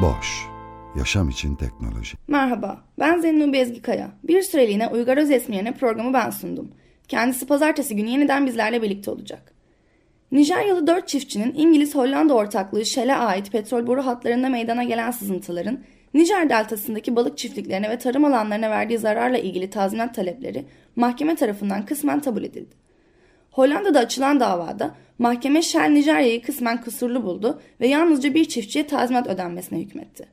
Boş, yaşam için teknoloji. Merhaba, ben Zennun Bezgikaya. Bir süreliğine Uygar Özesmi yerine programı ben sundum. Kendisi pazartesi günü yeniden bizlerle birlikte olacak. Nijeryalı dört çiftçinin İngiliz-Hollanda ortaklığı Shell'e ait petrol boru hatlarında meydana gelen sızıntıların Nijer deltasındaki balık çiftliklerine ve tarım alanlarına verdiği zararla ilgili tazminat talepleri mahkeme tarafından kısmen kabul edildi. Hollanda'da açılan davada mahkeme Shell Nijerya'yı kısmen kusurlu buldu ve yalnızca bir çiftçiye tazminat ödenmesine hükmetti.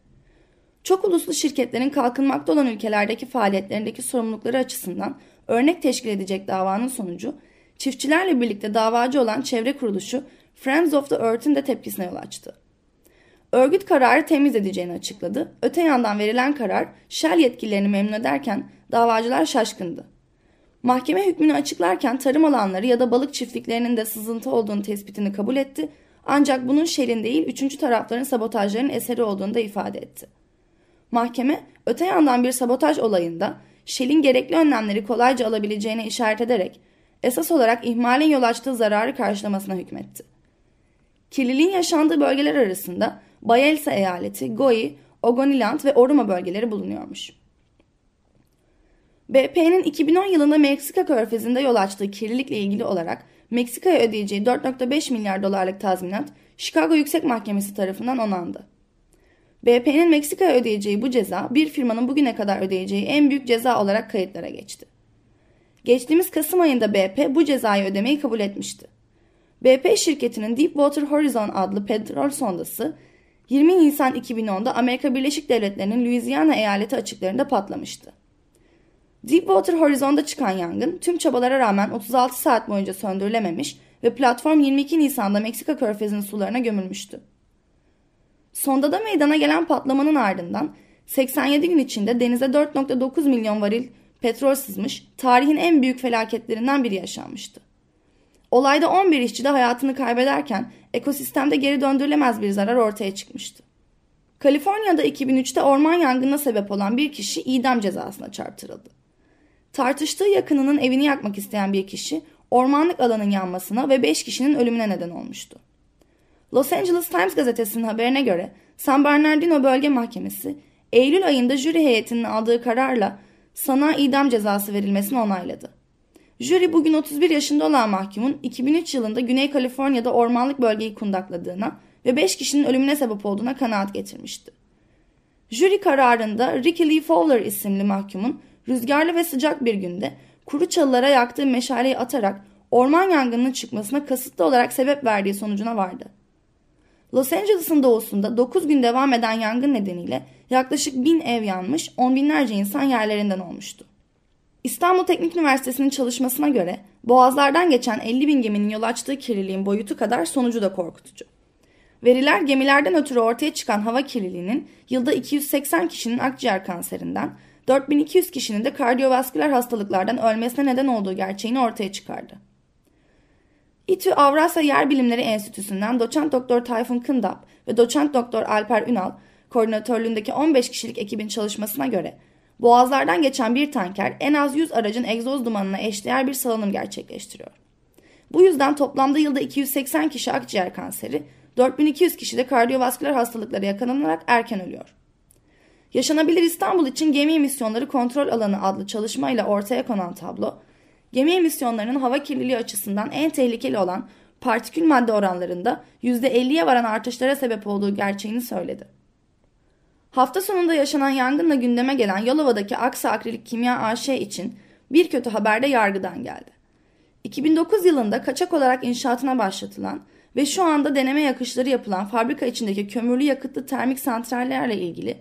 Çok uluslu şirketlerin kalkınmakta olan ülkelerdeki faaliyetlerindeki sorumlulukları açısından örnek teşkil edecek davanın sonucu, çiftçilerle birlikte davacı olan çevre kuruluşu Friends of the Earth'in de tepkisine yol açtı. Örgüt kararı temiz edeceğini açıkladı. Öte yandan verilen karar Shell yetkililerini memnun ederken davacılar şaşkındı. Mahkeme hükmünü açıklarken tarım alanları ya da balık çiftliklerinin de sızıntı olduğunu tespitini kabul etti. Ancak bunun Shell'in değil üçüncü tarafların sabotajların eseri olduğunu da ifade etti. Mahkeme öte yandan bir sabotaj olayında Shell'in gerekli önlemleri kolayca alabileceğine işaret ederek esas olarak ihmalin yol açtığı zararı karşılamasına hükmetti. Kirliliğin yaşandığı bölgeler arasında Bayelsa eyaleti, Goi, Ogoniland ve Oruma bölgeleri bulunuyormuş. BP'nin 2010 yılında Meksika körfezinde yol açtığı kirlilikle ilgili olarak Meksika'ya ödeyeceği 4.5 milyar dolarlık tazminat Chicago Yüksek Mahkemesi tarafından onandı. BP'nin Meksika'ya ödeyeceği bu ceza bir firmanın bugüne kadar ödeyeceği en büyük ceza olarak kayıtlara geçti. Geçtiğimiz Kasım ayında BP bu cezayı ödemeyi kabul etmişti. BP şirketinin Deepwater Horizon adlı petrol sondası 20 Nisan 2010'da Amerika Birleşik Devletleri'nin Louisiana eyaleti açıklarında patlamıştı. Deepwater Horizon'da çıkan yangın tüm çabalara rağmen 36 saat boyunca söndürülememiş ve platform 22 Nisan'da Meksika körfezinin sularına gömülmüştü. Sondada meydana gelen patlamanın ardından 87 gün içinde denize 4.9 milyon varil petrol sızmış, tarihin en büyük felaketlerinden biri yaşanmıştı. Olayda 11 işçi de hayatını kaybederken ekosistemde geri döndürülemez bir zarar ortaya çıkmıştı. Kaliforniya'da 2003'te orman yangınına sebep olan bir kişi idam cezasına çarptırıldı. Tartıştığı yakınının evini yakmak isteyen bir kişi ormanlık alanın yanmasına ve 5 kişinin ölümüne neden olmuştu. Los Angeles Times gazetesinin haberine göre San Bernardino Bölge Mahkemesi Eylül ayında jüri heyetinin aldığı kararla sana idam cezası verilmesini onayladı. Jüri bugün 31 yaşında olan mahkumun 2003 yılında Güney Kaliforniya'da ormanlık bölgeyi kundakladığına ve 5 kişinin ölümüne sebep olduğuna kanaat getirmişti. Jüri kararında Ricky Lee Fowler isimli mahkumun rüzgarlı ve sıcak bir günde kuru çalılara yaktığı meşaleyi atarak orman yangınının çıkmasına kasıtlı olarak sebep verdiği sonucuna vardı. Los Angeles'ın doğusunda 9 gün devam eden yangın nedeniyle yaklaşık 1000 ev yanmış, on binlerce insan yerlerinden olmuştu. İstanbul Teknik Üniversitesi'nin çalışmasına göre boğazlardan geçen 50 bin geminin yol açtığı kirliliğin boyutu kadar sonucu da korkutucu. Veriler gemilerden ötürü ortaya çıkan hava kirliliğinin yılda 280 kişinin akciğer kanserinden, 4200 kişinin de kardiyovasküler hastalıklardan ölmesine neden olduğu gerçeğini ortaya çıkardı. İTÜ Avrasya Yer Bilimleri Enstitüsü'nden doçent doktor Tayfun Kındap ve doçent doktor Alper Ünal koordinatörlüğündeki 15 kişilik ekibin çalışmasına göre boğazlardan geçen bir tanker en az 100 aracın egzoz dumanına eşdeğer bir salınım gerçekleştiriyor. Bu yüzden toplamda yılda 280 kişi akciğer kanseri, 4200 kişi de kardiyovasküler hastalıklara yakalanarak erken ölüyor. Yaşanabilir İstanbul için gemi emisyonları kontrol alanı adlı çalışmayla ortaya konan tablo, gemi emisyonlarının hava kirliliği açısından en tehlikeli olan partikül madde oranlarında %50'ye varan artışlara sebep olduğu gerçeğini söyledi. Hafta sonunda yaşanan yangınla gündeme gelen Yalova'daki Aksa Akrilik Kimya AŞ için bir kötü haber de yargıdan geldi. 2009 yılında kaçak olarak inşaatına başlatılan ve şu anda deneme yakışları yapılan fabrika içindeki kömürlü yakıtlı termik santrallerle ilgili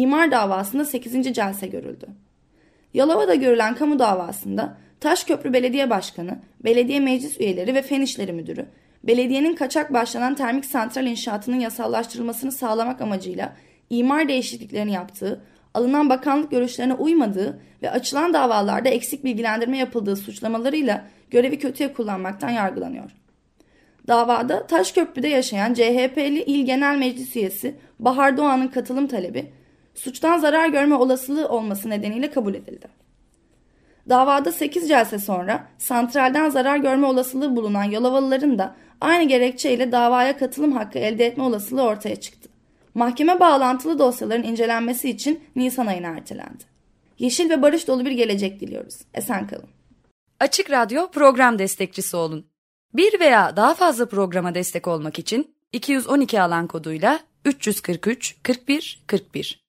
imar davasında 8. celse görüldü. Yalova'da görülen kamu davasında Taşköprü Belediye Başkanı, belediye meclis üyeleri ve fen işleri müdürü belediyenin kaçak başlanan termik santral inşaatının yasallaştırılmasını sağlamak amacıyla imar değişikliklerini yaptığı, alınan bakanlık görüşlerine uymadığı ve açılan davalarda eksik bilgilendirme yapıldığı suçlamalarıyla görevi kötüye kullanmaktan yargılanıyor. Davada Taşköprü'de yaşayan CHP'li İl Genel Meclis üyesi Bahar Doğan'ın katılım talebi suçtan zarar görme olasılığı olması nedeniyle kabul edildi. Davada 8 celse sonra santralden zarar görme olasılığı bulunan Yolovalıların da aynı gerekçeyle davaya katılım hakkı elde etme olasılığı ortaya çıktı. Mahkeme bağlantılı dosyaların incelenmesi için Nisan ayına ertelendi. Yeşil ve barış dolu bir gelecek diliyoruz. Esen kalın. Açık Radyo program destekçisi olun. Bir veya daha fazla programa destek olmak için 212 alan koduyla 343 41 41